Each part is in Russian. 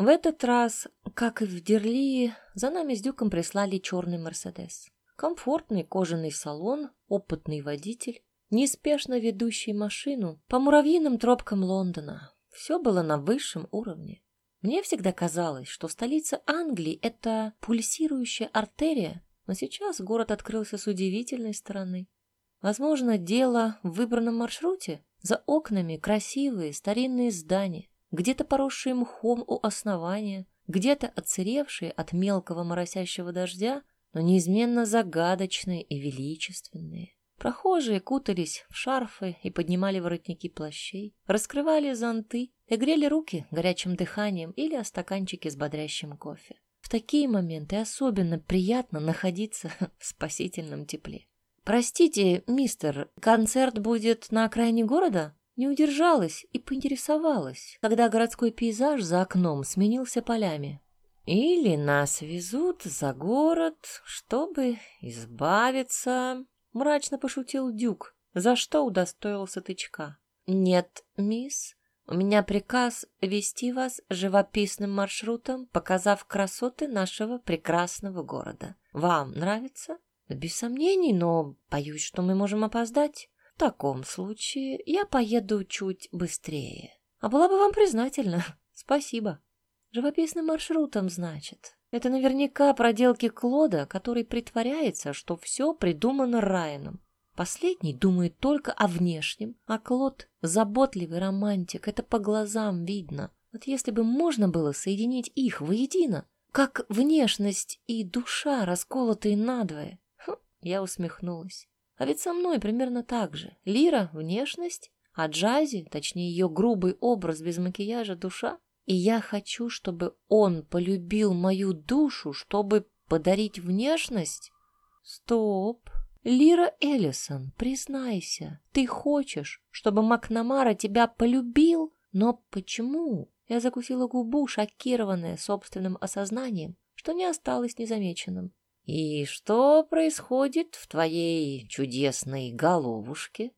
В этот раз, как и в Дерли, за нами с Дюком прислали черный Мерседес. Комфортный кожаный салон, опытный водитель, неспешно ведущий машину по муравьиным тропкам Лондона. Все было на высшем уровне. Мне всегда казалось, что столица Англии — это пульсирующая артерия, но сейчас город открылся с удивительной стороны. Возможно, дело в выбранном маршруте. За окнами красивые старинные здания, где-то поросшие мхом у основания, где-то отсыревшие от мелкого моросящего дождя, но неизменно загадочные и величественные. Прохожие кутались в шарфы и поднимали воротники плащей, раскрывали зонты и грели руки горячим дыханием или о стаканчике с бодрящим кофе. В такие моменты особенно приятно находиться в спасительном тепле. «Простите, мистер, концерт будет на окраине города?» Не удержалась и поинтересовалась, когда городской пейзаж за окном сменился полями. «Или нас везут за город, чтобы избавиться...» Мрачно пошутил Дюк, за что удостоился тычка. «Нет, мисс, у меня приказ вести вас живописным маршрутом, показав красоты нашего прекрасного города. Вам нравится?» Без сомнений, но боюсь, что мы можем опоздать. Таком случае я поеду чуть быстрее. А была бы вам признательна. Спасибо. Живописным маршрутом, значит. Это наверняка проделки Клода, который притворяется, что все придумано Райаном. Последний думает только о внешнем, а Клод — заботливый романтик, это по глазам видно. Вот если бы можно было соединить их воедино, как внешность и душа, расколотые надвое, я усмехнулась. А ведь со мной примерно так же. Лира — внешность, а Джази, точнее ее грубый образ без макияжа, душа. И я хочу, чтобы он полюбил мою душу, чтобы подарить внешность? Стоп. Лира Эллисон, признайся, ты хочешь, чтобы Макнамара тебя полюбил? Но почему? Я закусила губу, шокированная собственным осознанием, что не осталось незамеченным. «И что происходит в твоей чудесной головушке?»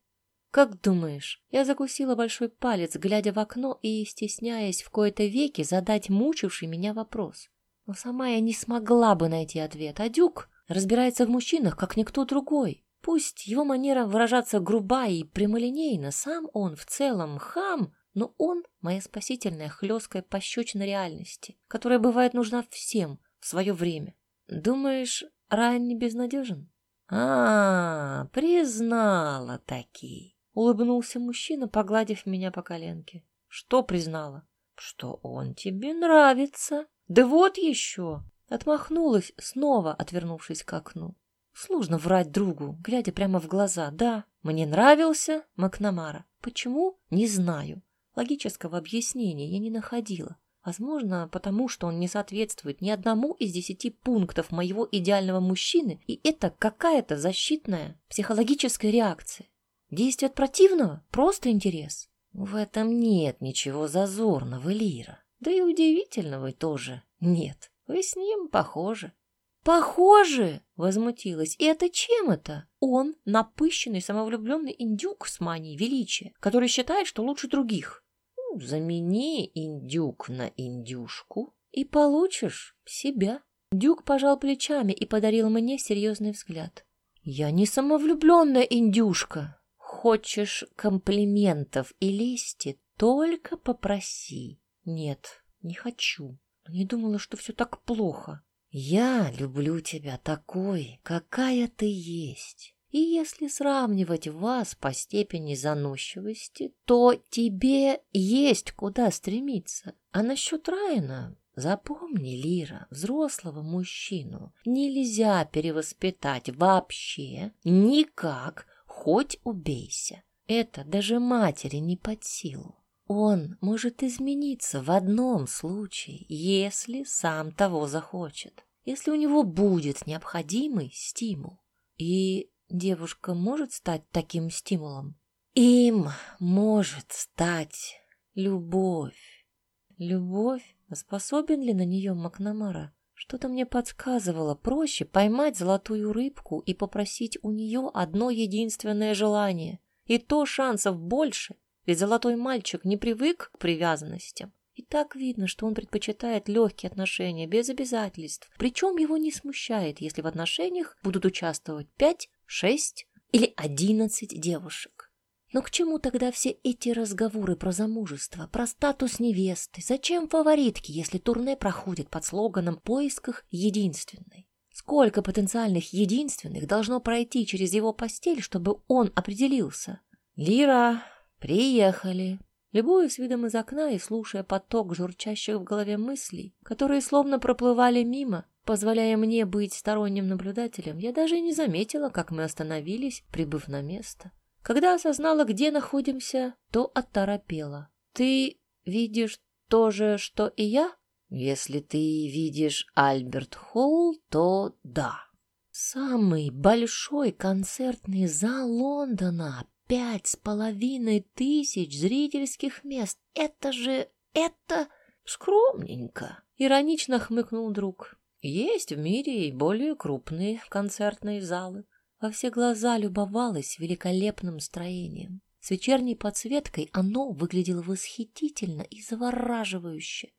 «Как думаешь?» Я закусила большой палец, глядя в окно и стесняясь в кои-то веки задать мучивший меня вопрос. Но сама я не смогла бы найти ответ, а Дюк разбирается в мужчинах, как никто другой. Пусть его манера выражаться груба и прямолинейна, сам он в целом хам, но он — моя спасительная хлесткая пощечина реальности, которая бывает нужна всем в свое время. Думаешь, Райан не безнадежен? А, признала таки. Улыбнулся мужчина, погладив меня по коленке. Что признала? Что он тебе нравится. Да вот еще. Отмахнулась, снова отвернувшись к окну. Сложно врать другу, глядя прямо в глаза. Да, мне нравился Макнамара. Почему? Не знаю. Логического объяснения я не находила. Возможно, потому что он не соответствует ни одному из десяти пунктов моего идеального мужчины, и это какая-то защитная психологическая реакция. Действие от противного — просто интерес. В этом нет ничего зазорного, Лира. Да и удивительного тоже нет. Вы с ним похожи. «Похоже!» — возмутилась. «И это чем это? Он — напыщенный, самовлюбленный индюк с манией величия, который считает, что лучше других замени индюк на индюшку и получишь себя. Дюк пожал плечами и подарил мне серьезный взгляд. Я не самовлюбленная индюшка. Хочешь комплиментов и лести, только попроси. Нет, не хочу. Не думала, что все так плохо. Я люблю тебя такой, какая ты есть. И если сравнивать вас по степени заносчивости, то тебе есть куда стремиться. А насчет Райана, запомни, Лира, взрослого мужчину нельзя перевоспитать вообще никак, хоть убейся. Это даже матери не под силу. Он может измениться в одном случае, если сам того захочет, если у него будет необходимый стимул. И девушка может стать таким стимулом? Им может стать любовь. Любовь? Способен ли на нее Макнамара? Что-то мне подсказывало, проще поймать золотую рыбку и попросить у нее одно единственное желание. И то шансов больше, ведь золотой мальчик не привык к привязанностям. И так видно, что он предпочитает легкие отношения, без обязательств. Причем его не смущает, если в отношениях будут участвовать пять, шесть или одиннадцать девушек. Но к чему тогда все эти разговоры про замужество, про статус невесты? Зачем фаворитки, если турне проходит под слоганом «поисках единственной»? Сколько потенциальных единственных должно пройти через его постель, чтобы он определился? «Лира, приехали!» Любуясь видом из окна и слушая поток журчащих в голове мыслей, которые словно проплывали мимо, позволяя мне быть сторонним наблюдателем, я даже не заметила, как мы остановились, прибыв на место. Когда осознала, где находимся, то оторопела. «Ты видишь то же, что и я?» «Если ты видишь Альберт Холл, то да». «Самый большой концертный зал Лондона, пять с половиной тысяч зрительских мест. Это же... это... скромненько!» Иронично хмыкнул друг. «Есть в мире и более крупные концертные залы. Во все глаза любовалась великолепным строением. С вечерней подсветкой оно выглядело восхитительно и завораживающе.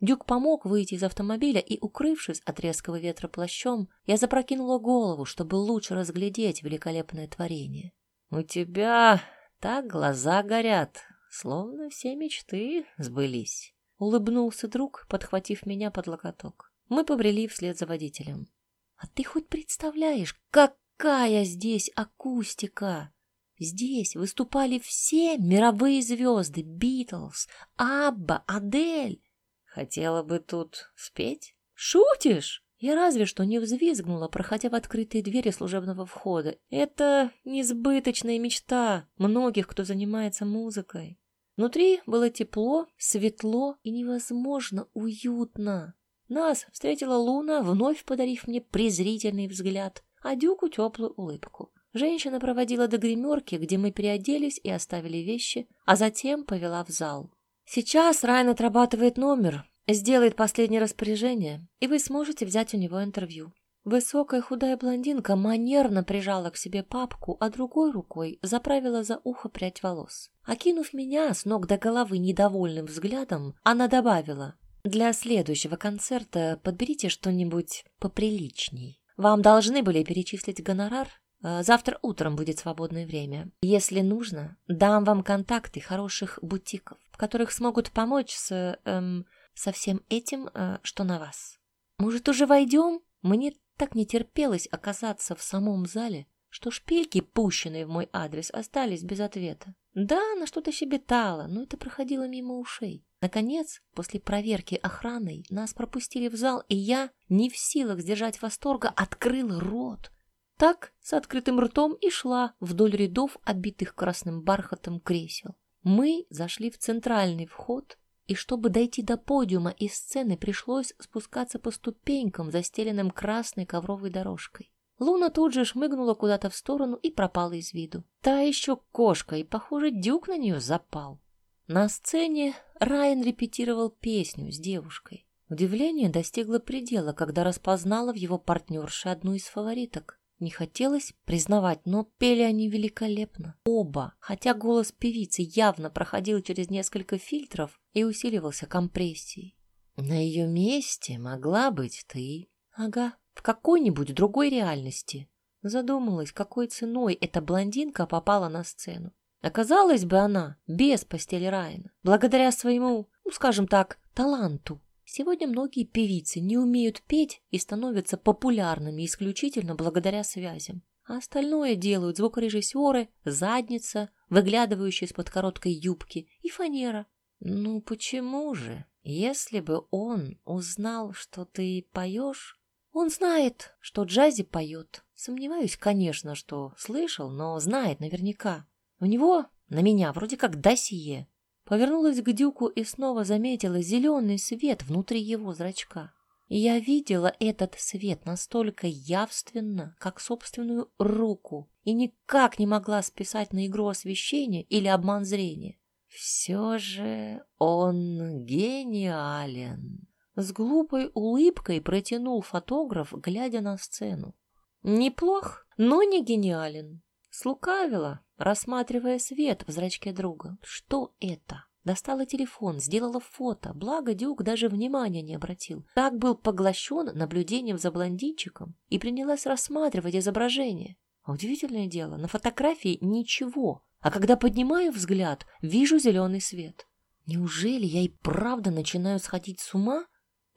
Дюк помог выйти из автомобиля, и, укрывшись от резкого ветра плащом, я запрокинула голову, чтобы лучше разглядеть великолепное творение. «У тебя так глаза горят, словно все мечты сбылись», — улыбнулся друг, подхватив меня под локоток. Мы побрели вслед за водителем. «А ты хоть представляешь, как Какая здесь акустика! Здесь выступали все мировые звезды, Битлз, Абба, Адель. Хотела бы тут спеть? Шутишь? Я разве что не взвизгнула, проходя в открытые двери служебного входа. Это несбыточная мечта многих, кто занимается музыкой. Внутри было тепло, светло и невозможно уютно. Нас встретила Луна, вновь подарив мне презрительный взгляд а Дюку теплую улыбку. Женщина проводила до гримерки, где мы переоделись и оставили вещи, а затем повела в зал. «Сейчас Райан отрабатывает номер, сделает последнее распоряжение, и вы сможете взять у него интервью». Высокая худая блондинка манерно прижала к себе папку, а другой рукой заправила за ухо прядь волос. Окинув меня с ног до головы недовольным взглядом, она добавила, «Для следующего концерта подберите что-нибудь поприличней». Вам должны были перечислить гонорар. Э, завтра утром будет свободное время. Если нужно, дам вам контакты хороших бутиков, в которых смогут помочь с, эм, со всем этим, э, что на вас. Может, уже войдем? Мне так не терпелось оказаться в самом зале, что шпильки, пущенные в мой адрес, остались без ответа. Да, она что-то щебетала, но это проходило мимо ушей. Наконец, после проверки охраной, нас пропустили в зал, и я, не в силах сдержать восторга, открыла рот. Так, с открытым ртом и шла вдоль рядов, обитых красным бархатом кресел. Мы зашли в центральный вход, и чтобы дойти до подиума и сцены, пришлось спускаться по ступенькам, застеленным красной ковровой дорожкой. Луна тут же шмыгнула куда-то в сторону и пропала из виду. Та еще кошка, и, похоже, дюк на нее запал. На сцене Райан репетировал песню с девушкой. Удивление достигло предела, когда распознала в его партнерше одну из фавориток. Не хотелось признавать, но пели они великолепно. Оба, хотя голос певицы явно проходил через несколько фильтров и усиливался компрессией. На ее месте могла быть ты. Ага, в какой-нибудь другой реальности. Задумалась, какой ценой эта блондинка попала на сцену. Оказалось бы она без постели Райана, благодаря своему, ну, скажем так, таланту. Сегодня многие певицы не умеют петь и становятся популярными исключительно благодаря связям. А остальное делают звукорежиссеры, задница, выглядывающая из-под короткой юбки, и фанера. Ну почему же? Если бы он узнал, что ты поешь... Он знает, что Джази поет. Сомневаюсь, конечно, что слышал, но знает наверняка. У него на меня вроде как досье. Повернулась к Дюку и снова заметила зеленый свет внутри его зрачка. И я видела этот свет настолько явственно, как собственную руку, и никак не могла списать на игру освещения или обман зрения. Все же он гениален. С глупой улыбкой протянул фотограф, глядя на сцену. Неплох, но не гениален. Слукавила, рассматривая свет в зрачке друга. Что это? Достала телефон, сделала фото, благо Дюк даже внимания не обратил. Так был поглощен наблюдением за блондинчиком и принялась рассматривать изображение. Удивительное дело, на фотографии ничего, а когда поднимаю взгляд, вижу зеленый свет. Неужели я и правда начинаю сходить с ума?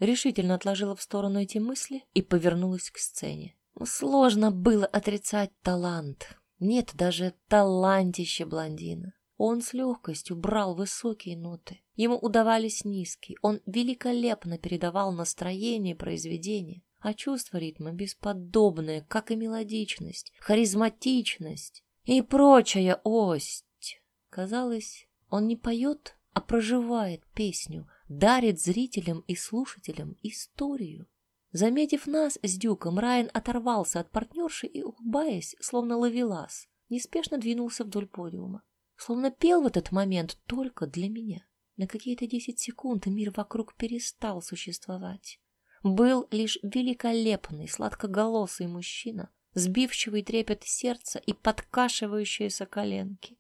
Решительно отложила в сторону эти мысли и повернулась к сцене. Сложно было отрицать талант. Нет даже талантища блондина. Он с легкостью брал высокие ноты. Ему удавались низкие. Он великолепно передавал настроение произведения, а чувство ритма бесподобное, как и мелодичность, харизматичность и прочая ость. Казалось, он не поет, а проживает песню, дарит зрителям и слушателям историю. Заметив нас с Дюком, Райан оторвался от партнерши и, улыбаясь, словно ловелас, неспешно двинулся вдоль подиума. Словно пел в этот момент только для меня. На какие-то десять секунд мир вокруг перестал существовать. Был лишь великолепный, сладкоголосый мужчина, сбивчивый трепет сердца и подкашивающиеся коленки.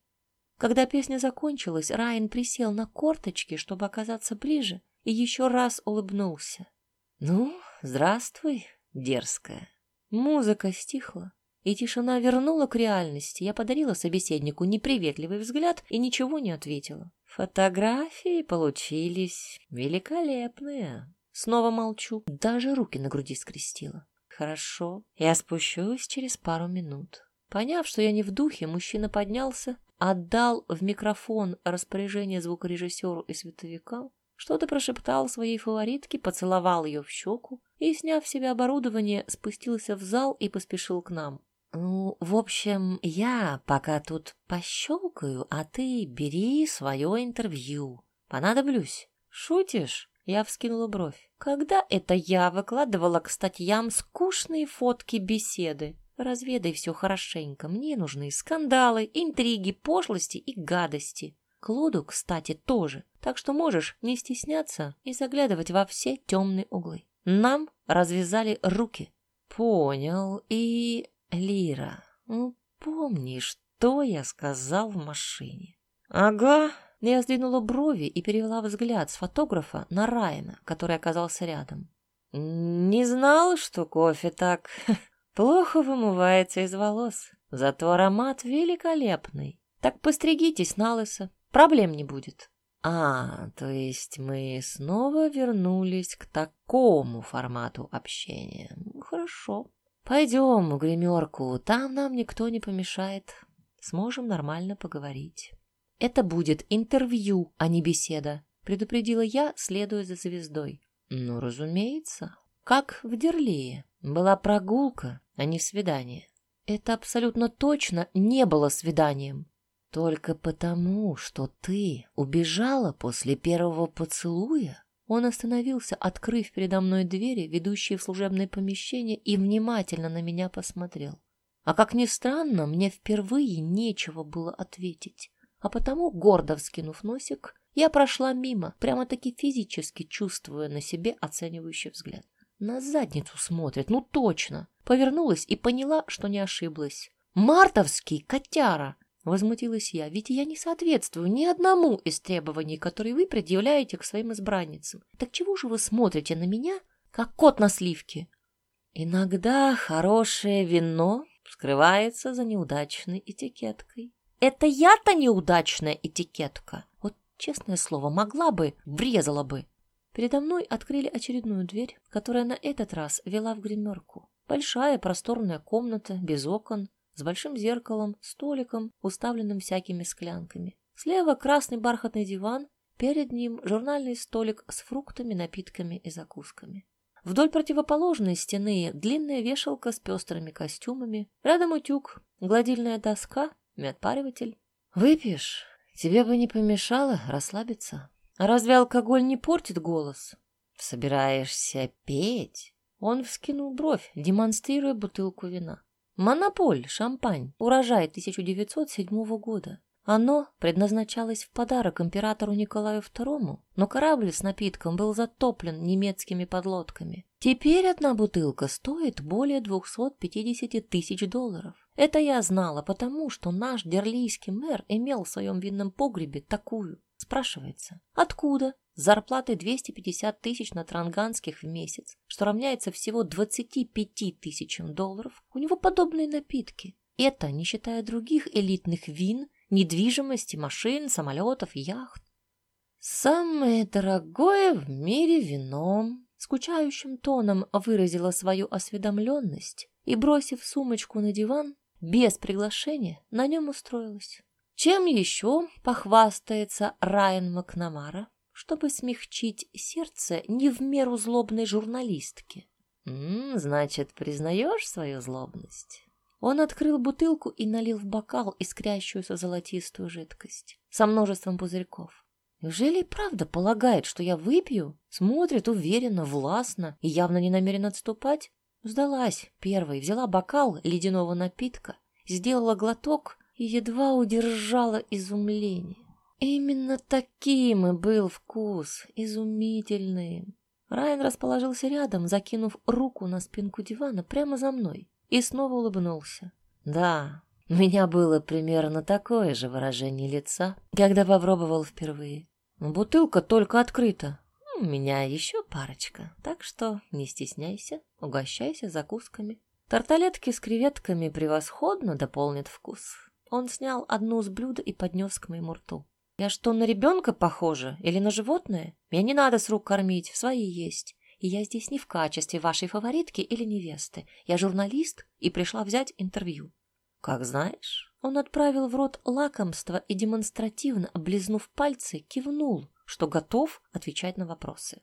Когда песня закончилась, Райан присел на корточки, чтобы оказаться ближе, и еще раз улыбнулся. «Ну, здравствуй, дерзкая». Музыка стихла, и тишина вернула к реальности. Я подарила собеседнику неприветливый взгляд и ничего не ответила. Фотографии получились великолепные. Снова молчу, даже руки на груди скрестила. Хорошо, я спущусь через пару минут. Поняв, что я не в духе, мужчина поднялся, отдал в микрофон распоряжение звукорежиссеру и световикам, что-то прошептал своей фаворитке, поцеловал ее в щеку и, сняв себе оборудование, спустился в зал и поспешил к нам. «Ну, в общем, я пока тут пощелкаю, а ты бери свое интервью. Понадоблюсь. Шутишь?» Я вскинула бровь. «Когда это я выкладывала к статьям скучные фотки беседы? Разведай все хорошенько. Мне нужны скандалы, интриги, пошлости и гадости. Клоду, кстати, тоже. Так что можешь не стесняться и заглядывать во все темные углы. Нам развязали руки». «Понял. И Лира, ну помни, что я сказал в машине? Ага. Я сдвинула брови и перевела взгляд с фотографа на Райана, который оказался рядом. Не знал, что кофе так плохо вымывается из волос. Зато аромат великолепный. Так постригитесь на лысо, проблем не будет. А, то есть мы снова вернулись к такому формату общения. Хорошо. Пойдем в гримерку, там нам никто не помешает. Сможем нормально поговорить. Это будет интервью, а не беседа, предупредила я, следуя за звездой. Ну, разумеется. Как в Дерлее. Была прогулка, а не свидание. Это абсолютно точно не было свиданием. Только потому, что ты убежала после первого поцелуя, он остановился, открыв передо мной двери, ведущие в служебное помещение, и внимательно на меня посмотрел. А как ни странно, мне впервые нечего было ответить. А потому, гордо вскинув носик, я прошла мимо, прямо-таки физически чувствуя на себе оценивающий взгляд. На задницу смотрит, ну точно. Повернулась и поняла, что не ошиблась. Мартовский котяра! Возмутилась я, ведь я не соответствую ни одному из требований, которые вы предъявляете к своим избранницам. Так чего же вы смотрите на меня, как кот на сливке? Иногда хорошее вино скрывается за неудачной этикеткой. Это я-то неудачная этикетка. Вот, честное слово, могла бы, врезала бы. Передо мной открыли очередную дверь, которая на этот раз вела в гримерку. Большая просторная комната, без окон, с большим зеркалом, столиком, уставленным всякими склянками. Слева красный бархатный диван, перед ним журнальный столик с фруктами, напитками и закусками. Вдоль противоположной стены длинная вешалка с пестрыми костюмами, рядом утюг, гладильная доска и отпариватель. «Выпьешь? Тебе бы не помешало расслабиться. А разве алкоголь не портит голос?» «Собираешься петь?» Он вскинул бровь, демонстрируя бутылку вина. Монополь, шампань, урожай 1907 года. Оно предназначалось в подарок императору Николаю II, но корабль с напитком был затоплен немецкими подлодками. Теперь одна бутылка стоит более 250 тысяч долларов. Это я знала, потому что наш дерлийский мэр имел в своем винном погребе такую. Спрашивается, откуда? С зарплатой 250 тысяч на транганских в месяц, что равняется всего 25 тысячам долларов, у него подобные напитки. Это не считая других элитных вин, недвижимости, машин, самолетов, яхт. Самое дорогое в мире вино, скучающим тоном выразила свою осведомленность и, бросив сумочку на диван, без приглашения на нем устроилась. Чем еще похвастается Райан Макнамара, чтобы смягчить сердце не в меру злобной журналистки? Значит, признаешь свою злобность? Он открыл бутылку и налил в бокал искрящуюся золотистую жидкость со множеством пузырьков. Неужели правда полагает, что я выпью? Смотрит уверенно, властно и явно не намерен отступать? Сдалась первой, взяла бокал ледяного напитка, сделала глоток и едва удержала изумление. Именно таким и был вкус, изумительный. Райан расположился рядом, закинув руку на спинку дивана прямо за мной, и снова улыбнулся. Да, у меня было примерно такое же выражение лица, когда попробовал впервые. Бутылка только открыта. У меня еще парочка, так что не стесняйся, угощайся закусками. Тарталетки с креветками превосходно дополнят вкус. Он снял одну с блюда и поднес к моему рту. Я что, на ребенка похожа или на животное? Меня не надо с рук кормить, свои есть. И я здесь не в качестве вашей фаворитки или невесты. Я журналист и пришла взять интервью. Как знаешь. Он отправил в рот лакомство и демонстративно, облизнув пальцы, кивнул, что готов отвечать на вопросы.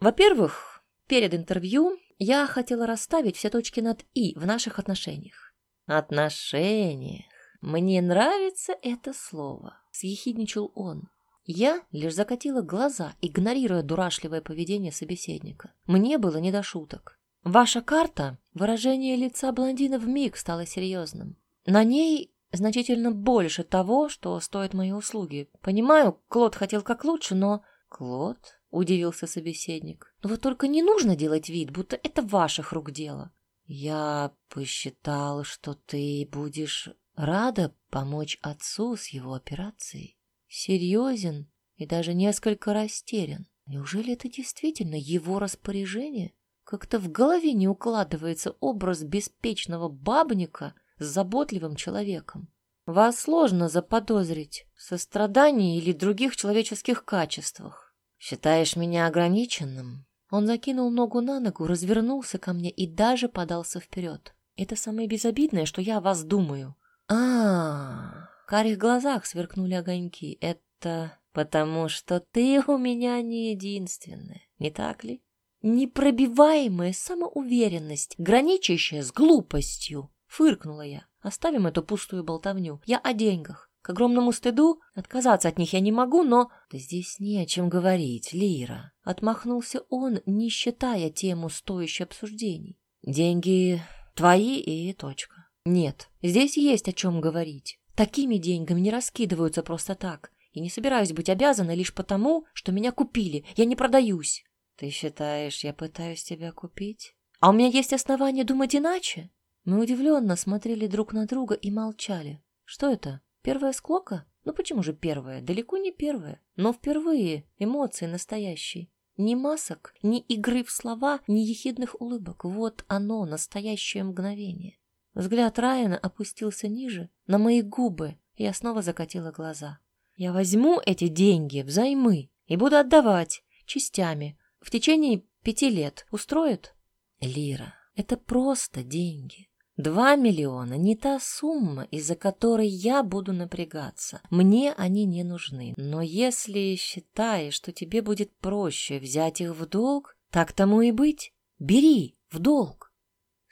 Во-первых, перед интервью я хотела расставить все точки над «и» в наших отношениях. Отношениях. Мне нравится это слово, съехидничал он. Я лишь закатила глаза, игнорируя дурашливое поведение собеседника. Мне было не до шуток. Ваша карта, выражение лица блондина вмиг стало серьезным. На ней значительно больше того, что стоят мои услуги. Понимаю, Клод хотел как лучше, но... Клод? Удивился собеседник. Но вот только не нужно делать вид, будто это ваших рук дело. Я посчитал, что ты будешь Рада помочь отцу с его операцией. Серьезен и даже несколько растерян. Неужели это действительно его распоряжение? Как-то в голове не укладывается образ беспечного бабника с заботливым человеком. Вас сложно заподозрить в сострадании или других человеческих качествах. Считаешь меня ограниченным? Он закинул ногу на ногу, развернулся ко мне и даже подался вперед. Это самое безобидное, что я о вас думаю. А, в карих глазах сверкнули огоньки. Это потому, что ты у меня не единственная, не так ли? Непробиваемая самоуверенность, граничащая с глупостью, фыркнула я. Оставим эту пустую болтовню. Я о деньгах. К огромному стыду отказаться от них я не могу, но... Да здесь не о чем говорить, Лира. Отмахнулся он, не считая тему стоящей обсуждений. Деньги твои и точка. Нет, здесь есть о чем говорить. Такими деньгами не раскидываются просто так. И не собираюсь быть обязана лишь потому, что меня купили. Я не продаюсь. Ты считаешь, я пытаюсь тебя купить? А у меня есть основания думать иначе? Мы удивленно смотрели друг на друга и молчали. Что это? Первая склока? Ну почему же первая? Далеко не первая. Но впервые эмоции настоящие. Ни масок, ни игры в слова, ни ехидных улыбок. Вот оно, настоящее мгновение. Взгляд Райана опустился ниже, на мои губы, и я снова закатила глаза. Я возьму эти деньги взаймы и буду отдавать частями в течение пяти лет. Устроит? Лира, это просто деньги. Два миллиона — не та сумма, из-за которой я буду напрягаться. Мне они не нужны. Но если считаешь, что тебе будет проще взять их в долг, так тому и быть. Бери в долг.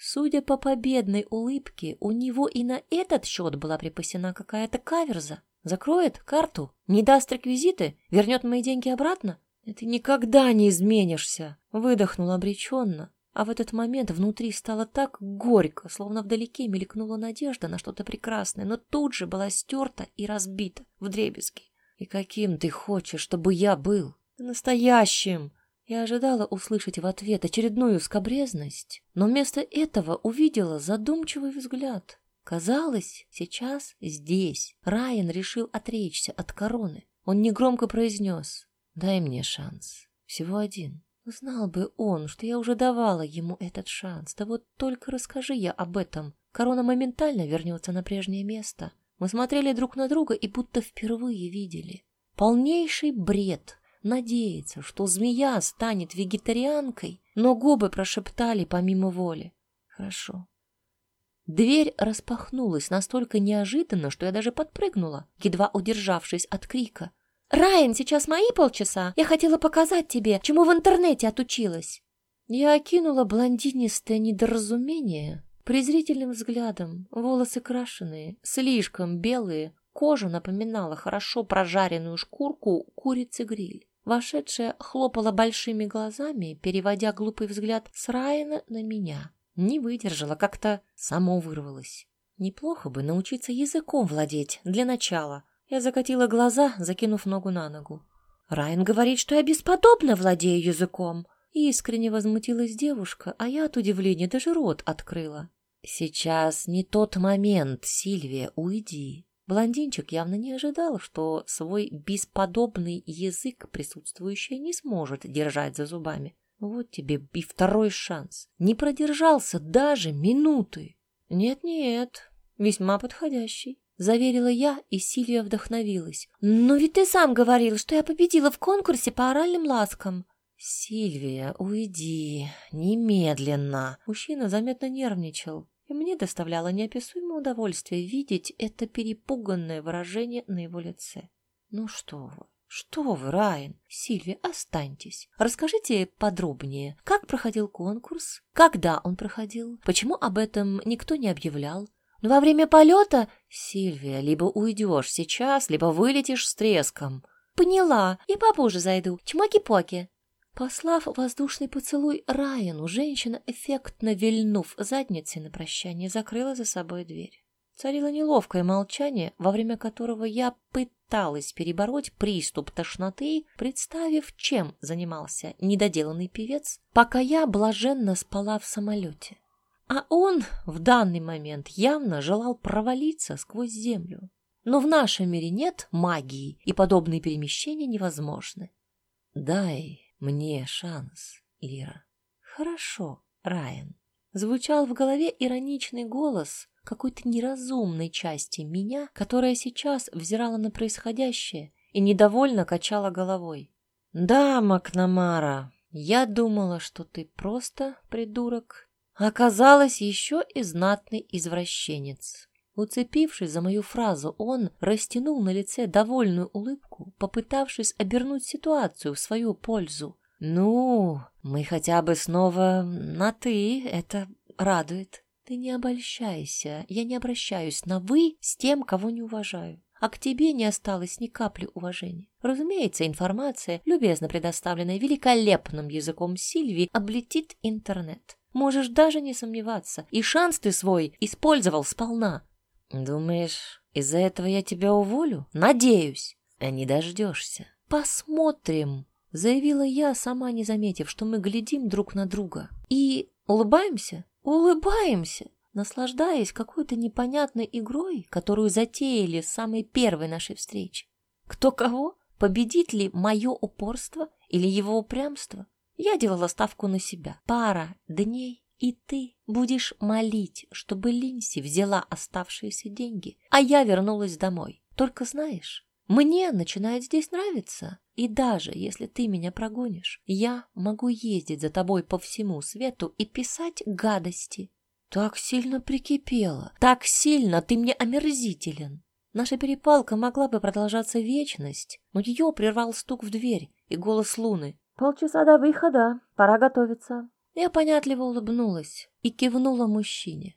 Судя по победной улыбке, у него и на этот счет была припасена какая-то каверза. Закроет карту, не даст реквизиты, вернет мои деньги обратно? Ты никогда не изменишься, выдохнул обреченно. А в этот момент внутри стало так горько, словно вдалеке мелькнула надежда на что-то прекрасное, но тут же была стерта и разбита в дребезги. И каким ты хочешь, чтобы я был? Настоящим, я ожидала услышать в ответ очередную скобрезность, но вместо этого увидела задумчивый взгляд. Казалось, сейчас здесь Райан решил отречься от короны, Он негромко произнес «Дай мне шанс. Всего один». Знал бы он, что я уже давала ему этот шанс. Да вот только расскажи я об этом. Корона моментально вернется на прежнее место. Мы смотрели друг на друга и будто впервые видели. Полнейший бред. Надеяться, что змея станет вегетарианкой, но губы прошептали помимо воли. Хорошо. Дверь распахнулась настолько неожиданно, что я даже подпрыгнула, едва удержавшись от крика. «Райан, сейчас мои полчаса. Я хотела показать тебе, чему в интернете отучилась». Я окинула блондинистое недоразумение презрительным взглядом. Волосы крашеные, слишком белые, кожа напоминала хорошо прожаренную шкурку курицы-гриль. Вошедшая хлопала большими глазами, переводя глупый взгляд с Райана на меня. Не выдержала, как-то само вырвалась. Неплохо бы научиться языком владеть для начала. Я закатила глаза, закинув ногу на ногу. Райан говорит, что я бесподобно владею языком. Искренне возмутилась девушка, а я от удивления даже рот открыла. «Сейчас не тот момент, Сильвия, уйди». Блондинчик явно не ожидал, что свой бесподобный язык присутствующая не сможет держать за зубами. Вот тебе и второй шанс. Не продержался даже минуты. Нет-нет, весьма подходящий. Заверила я, и Сильвия вдохновилась. «Но ведь ты сам говорил, что я победила в конкурсе по оральным ласкам». «Сильвия, уйди, немедленно!» Мужчина заметно нервничал, и мне доставляло неописуемое удовольствие видеть это перепуганное выражение на его лице. «Ну что вы, что вы, Райан? Сильвия, останьтесь. Расскажите подробнее, как проходил конкурс, когда он проходил, почему об этом никто не объявлял, но во время полета, Сильвия, либо уйдешь сейчас, либо вылетишь с треском. Поняла, и попозже зайду. Чмоки-поки. Послав воздушный поцелуй Райану, женщина, эффектно вильнув задницей на прощание, закрыла за собой дверь. Царило неловкое молчание, во время которого я пыталась перебороть приступ тошноты, представив, чем занимался недоделанный певец, пока я блаженно спала в самолете. А он в данный момент явно желал провалиться сквозь землю. Но в нашем мире нет магии, и подобные перемещения невозможны. Дай мне шанс, Лира. Хорошо, Райан. Звучал в голове ироничный голос какой-то неразумной части меня, которая сейчас взирала на происходящее и недовольно качала головой. Да, Макнамара, я думала, что ты просто придурок оказалось еще и знатный извращенец. Уцепившись за мою фразу, он растянул на лице довольную улыбку, попытавшись обернуть ситуацию в свою пользу. «Ну, мы хотя бы снова на «ты», это радует. Ты не обольщайся, я не обращаюсь на «вы» с тем, кого не уважаю. А к тебе не осталось ни капли уважения. Разумеется, информация, любезно предоставленная великолепным языком Сильви, облетит интернет. Можешь даже не сомневаться. И шанс ты свой использовал сполна. Думаешь, из-за этого я тебя уволю? Надеюсь. А не дождешься. Посмотрим, заявила я, сама не заметив, что мы глядим друг на друга. И улыбаемся? Улыбаемся, наслаждаясь какой-то непонятной игрой, которую затеяли с самой первой нашей встречи. Кто кого? Победит ли мое упорство или его упрямство? Я делала ставку на себя. Пара дней, и ты будешь молить, чтобы Линси взяла оставшиеся деньги, а я вернулась домой. Только знаешь, мне начинает здесь нравиться. И даже если ты меня прогонишь, я могу ездить за тобой по всему свету и писать гадости. Так сильно прикипела, так сильно ты мне омерзителен. Наша перепалка могла бы продолжаться вечность, но ее прервал стук в дверь и голос Луны. Полчаса до выхода, пора готовиться. Я понятливо улыбнулась и кивнула мужчине.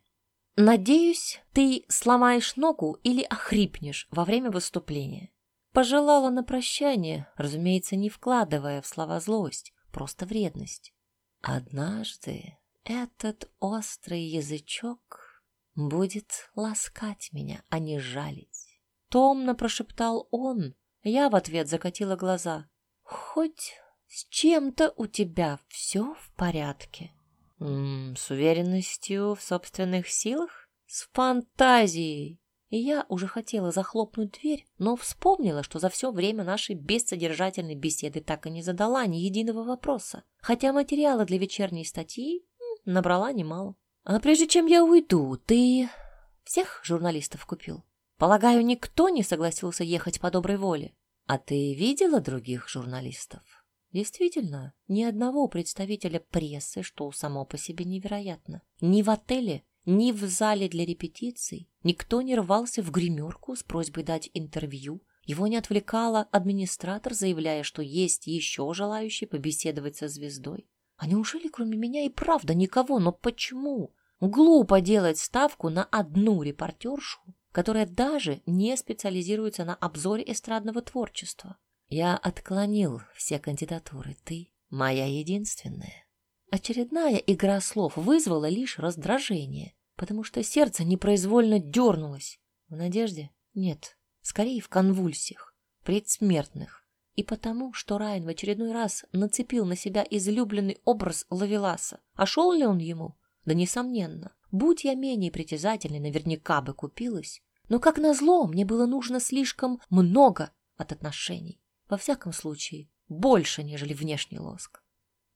Надеюсь, ты сломаешь ногу или охрипнешь во время выступления. Пожелала на прощание, разумеется, не вкладывая в слова злость, просто вредность. Однажды этот острый язычок будет ласкать меня, а не жалить. Томно прошептал он, я в ответ закатила глаза. Хоть с чем-то у тебя все в порядке. М -м, с уверенностью в собственных силах? С фантазией. и я уже хотела захлопнуть дверь, но вспомнила, что за все время нашей бессодержательной беседы так и не задала ни единого вопроса, хотя материала для вечерней статьи набрала немало. А прежде чем я уйду, ты всех журналистов купил? Полагаю, никто не согласился ехать по доброй воле. А ты видела других журналистов? Действительно, ни одного представителя прессы, что само по себе невероятно. Ни в отеле, ни в зале для репетиций никто не рвался в гримерку с просьбой дать интервью. Его не отвлекала администратор, заявляя, что есть еще желающие побеседовать со звездой. А неужели кроме меня и правда никого? Но почему? Глупо делать ставку на одну репортершу, которая даже не специализируется на обзоре эстрадного творчества. Я отклонил все кандидатуры. Ты моя единственная. Очередная игра слов вызвала лишь раздражение, потому что сердце непроизвольно дернулось. В надежде? Нет, скорее в конвульсиях, предсмертных. И потому, что Райан в очередной раз нацепил на себя излюбленный образ Лавеласа. А шел ли он ему? Да несомненно. Будь я менее притязательной, наверняка бы купилась. Но, как назло, мне было нужно слишком много от отношений. Во всяком случае, больше, нежели внешний лоск.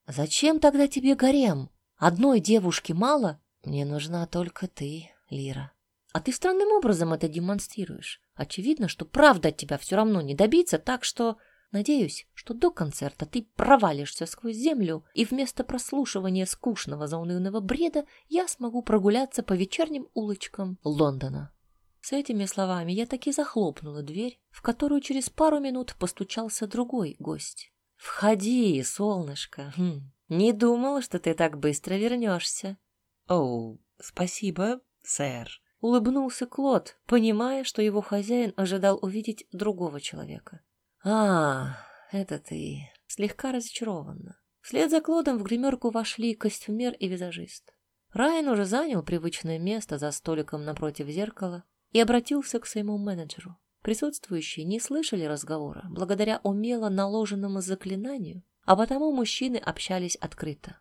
«Зачем тогда тебе гарем? Одной девушки мало? Мне нужна только ты, Лира. А ты странным образом это демонстрируешь. Очевидно, что правда от тебя все равно не добиться, так что надеюсь, что до концерта ты провалишься сквозь землю, и вместо прослушивания скучного заунывного бреда я смогу прогуляться по вечерним улочкам Лондона». С этими словами я таки захлопнула дверь, в которую через пару минут постучался другой гость. «Входи, солнышко. Хм, не думала, что ты так быстро вернешься». «Оу, спасибо, сэр», — улыбнулся Клод, понимая, что его хозяин ожидал увидеть другого человека. «А, это ты...» Слегка разочарованно. Вслед за Клодом в гримерку вошли костюмер и визажист. Райан уже занял привычное место за столиком напротив зеркала и обратился к своему менеджеру. Присутствующие не слышали разговора благодаря умело наложенному заклинанию, а потому мужчины общались открыто.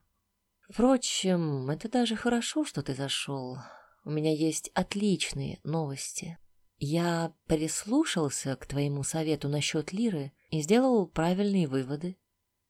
Впрочем, это даже хорошо, что ты зашел. У меня есть отличные новости. Я прислушался к твоему совету насчет Лиры и сделал правильные выводы.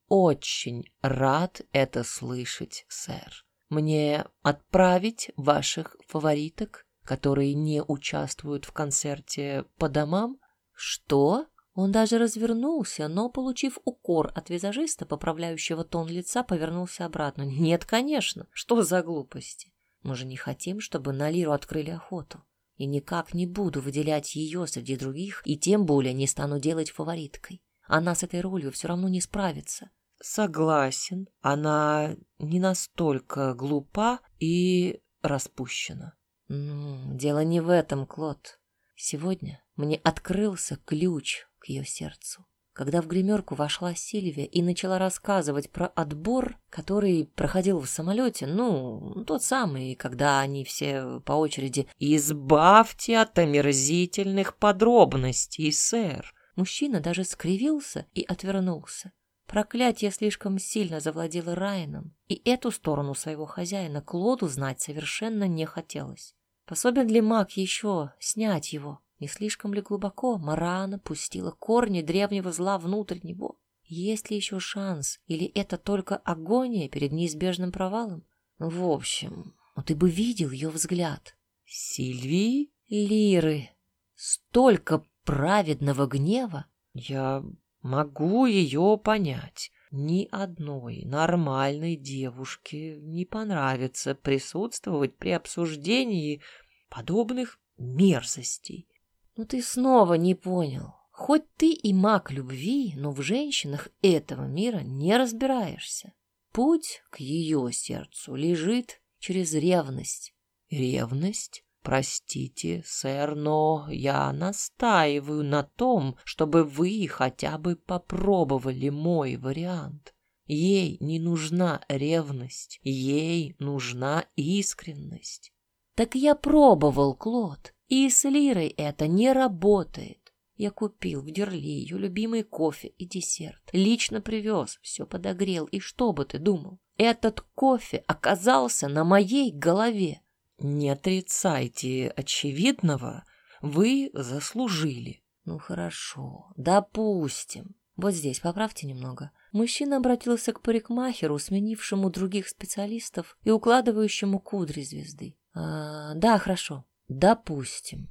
Очень рад это слышать, сэр. Мне отправить ваших фавориток которые не участвуют в концерте по домам? Что? Он даже развернулся, но, получив укор от визажиста, поправляющего тон лица, повернулся обратно. Нет, конечно. Что за глупости? Мы же не хотим, чтобы на Лиру открыли охоту. И никак не буду выделять ее среди других, и тем более не стану делать фавориткой. Она с этой ролью все равно не справится. Согласен, она не настолько глупа и распущена. Ну, дело не в этом, Клод. Сегодня мне открылся ключ к ее сердцу. Когда в гримерку вошла Сильвия и начала рассказывать про отбор, который проходил в самолете, ну, тот самый, когда они все по очереди «Избавьте от омерзительных подробностей, сэр!» Мужчина даже скривился и отвернулся. Проклятие слишком сильно завладело Райаном, и эту сторону своего хозяина Клоду знать совершенно не хотелось. Пособен ли маг еще снять его? Не слишком ли глубоко Марана пустила корни древнего зла внутрь него? Есть ли еще шанс? Или это только агония перед неизбежным провалом? В общем, ну ты бы видел ее взгляд. Сильвии? Лиры. Столько праведного гнева. Я могу ее понять. Ни одной нормальной девушке не понравится присутствовать при обсуждении подобных мерзостей. Ну ты снова не понял. Хоть ты и маг любви, но в женщинах этого мира не разбираешься. Путь к ее сердцу лежит через ревность. Ревность? Простите, сэр, но я настаиваю на том, чтобы вы хотя бы попробовали мой вариант. Ей не нужна ревность, ей нужна искренность. Так я пробовал, Клод, и с Лирой это не работает. Я купил в Дерли ее любимый кофе и десерт. Лично привез, все подогрел. И что бы ты думал? Этот кофе оказался на моей голове. Не отрицайте очевидного. вы заслужили. Ну хорошо, допустим. Вот здесь поправьте немного. Мужчина обратился к парикмахеру, сменившему других специалистов и укладывающему кудри звезды. А, да, хорошо. Допустим.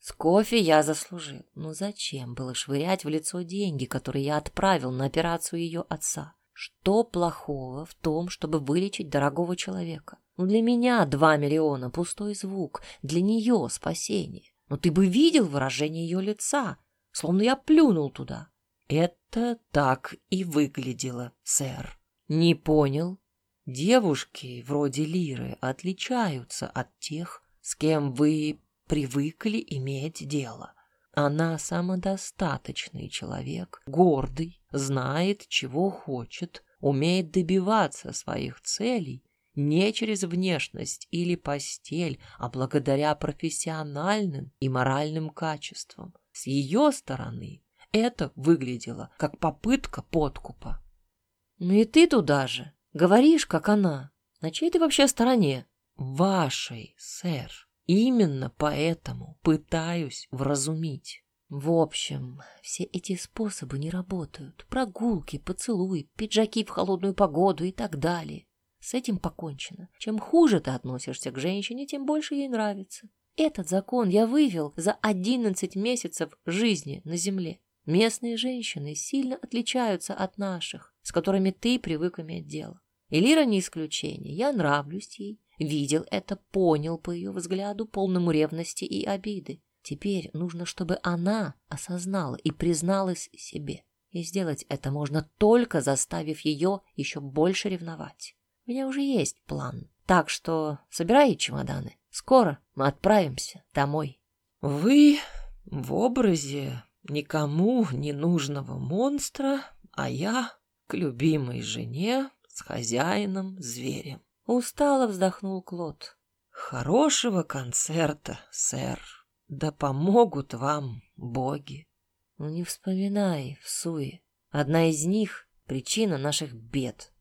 С кофе я заслужил. Но зачем было швырять в лицо деньги, которые я отправил на операцию ее отца? Что плохого в том, чтобы вылечить дорогого человека? Ну, для меня два миллиона — пустой звук, для нее — спасение. Но ты бы видел выражение ее лица, словно я плюнул туда. Это так и выглядело, сэр. Не понял? Девушки вроде Лиры отличаются от тех, с кем вы привыкли иметь дело. Она самодостаточный человек, гордый, знает, чего хочет, умеет добиваться своих целей не через внешность или постель, а благодаря профессиональным и моральным качествам. С ее стороны это выглядело как попытка подкупа. «Ну и ты туда же. Говоришь, как она. На чьей ты вообще стороне?» «Вашей, сэр. Именно поэтому пытаюсь вразумить». В общем, все эти способы не работают. Прогулки, поцелуи, пиджаки в холодную погоду и так далее. С этим покончено. Чем хуже ты относишься к женщине, тем больше ей нравится. Этот закон я вывел за 11 месяцев жизни на земле. Местные женщины сильно отличаются от наших, с которыми ты привык иметь дело. И не исключение. Я нравлюсь ей, видел это, понял по ее взгляду, полному ревности и обиды. Теперь нужно, чтобы она осознала и призналась себе. И сделать это можно только заставив ее еще больше ревновать. У меня уже есть план. Так что собирай чемоданы. Скоро мы отправимся домой. Вы в образе никому не нужного монстра, а я к любимой жене с хозяином зверем. Устало вздохнул Клод. Хорошего концерта, сэр. Да помогут вам боги. Ну не вспоминай, в суе. Одна из них — причина наших бед.